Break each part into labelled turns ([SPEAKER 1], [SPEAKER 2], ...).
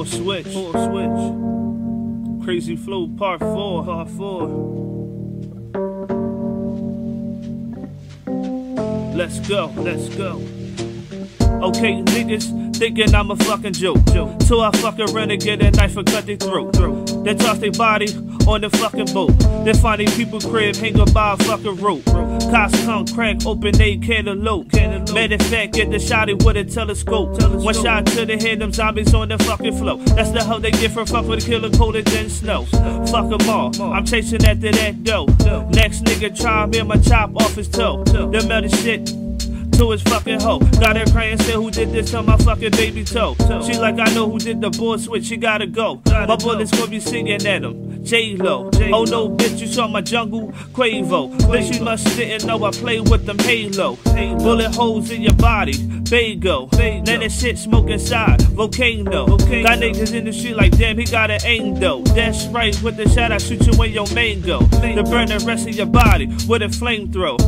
[SPEAKER 1] Full switch. Full switch. Crazy flow part four. Part four. Let's go. Let's go. Okay, niggas thinking I'm a fucking joke. joke. Till I fucking run and knife and cut their throat. throat. Then toss their body on the fucking boat. Then find these people crib hanging by a fucking rope. Cops come crack open they cantaloupe. Matter of fact, get the shotty with a telescope. One shot to the head, them zombies on the fucking floor. That's the hell they get from fuck with a killer colder than snow. Fuck them all, I'm chasing after that dough. Next nigga try me, my chop off his toe. The metal shit to his fucking hoe. Got her crying, said who did this to my fucking baby toe. She like I know who did the board switch, she gotta go. My bullets gonna be singing at him. J Lo. Oh no, bitch, you saw my jungle Quavo. Bitch, you must didn't know I play with them Halo. Bullet holes in your body, Bago. Then that shit smoke inside, volcano. Got niggas in the street like damn, he got an aim though. That's right, with the shot I shoot you in your mango. To burn the rest of your body with a flamethrower.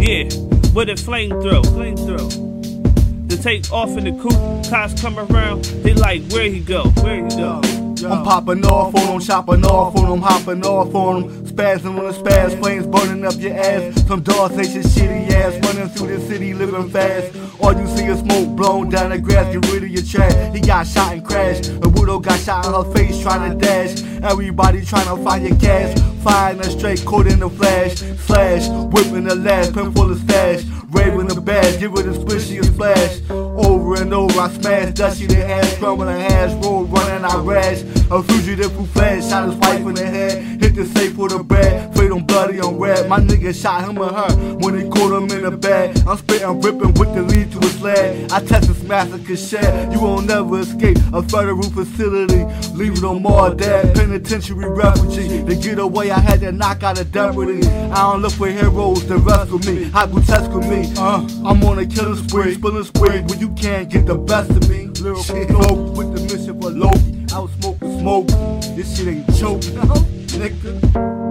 [SPEAKER 1] Yeah, with a flamethrower. Flamethrower. To take off in the coupe, cops come around, they like, where he go? Where he go?
[SPEAKER 2] I'm popping off on them, chopping off on them, hopping off on them, spazzing on the spaz, flames burning up your ass. Some dogs say your shitty ass, running through the city, living fast. All you see is smoke blown down the grass, get rid of your trash. He got shot and crashed. A widow got shot in her face trying to dash. Everybody trying to find your cash. Firing a straight caught in the flash. Slash, whipping the lash, pen full of stash. Raving the badge, give it a squishy a splash. Over and over, I smash dusty the hash, crumbling hash, roll, running, I rash. A fugitive who fled, shot his wife in the head, hit the safe for the bread, freedom bloody on red. My nigga shot him or her when he caught him the bed. I'm spitting, ripping with the lead to his leg. I test this massacre shed, you won't never escape a federal facility. Leaving them more dead, penitentiary refugee. To get away, I had to knock out a deputy. I don't look for heroes to rescue me, hot grotesque me. Uh, I'm on a killing spree, spilling spree, where you can't get the best of me. Lyrical flow with the mission for Loki. I was smoking smoke. This shit ain't choke, nigga.